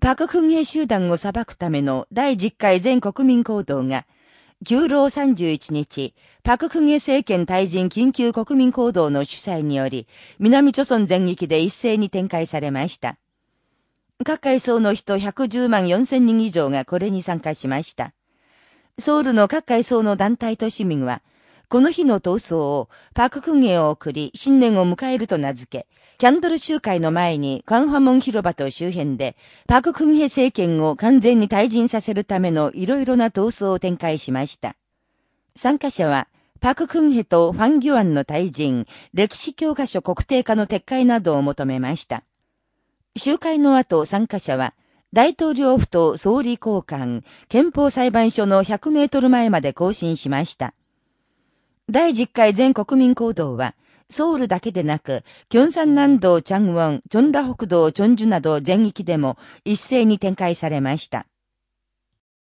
パククンヘ集団を裁くための第10回全国民行動が、旧老31日、パククンヘ政権退陣緊急国民行動の主催により、南朝村全域で一斉に展開されました。各階層の人110万4千人以上がこれに参加しました。ソウルの各階層の団体と市民は、この日の闘争をパククンヘを送り新年を迎えると名付け、キャンドル集会の前にカンファモン広場と周辺でパククンヘ政権を完全に退陣させるためのいろいろな闘争を展開しました。参加者は、パククンヘとファンギュアンの退陣、歴史教科書国定化の撤回などを求めました。集会の後参加者は、大統領府と総理交換、憲法裁判所の100メートル前まで行進しました。第10回全国民行動は、ソウルだけでなく、キョンサン南道チャンウォン、チョンラ北道チョンジュなど全域でも一斉に展開されました。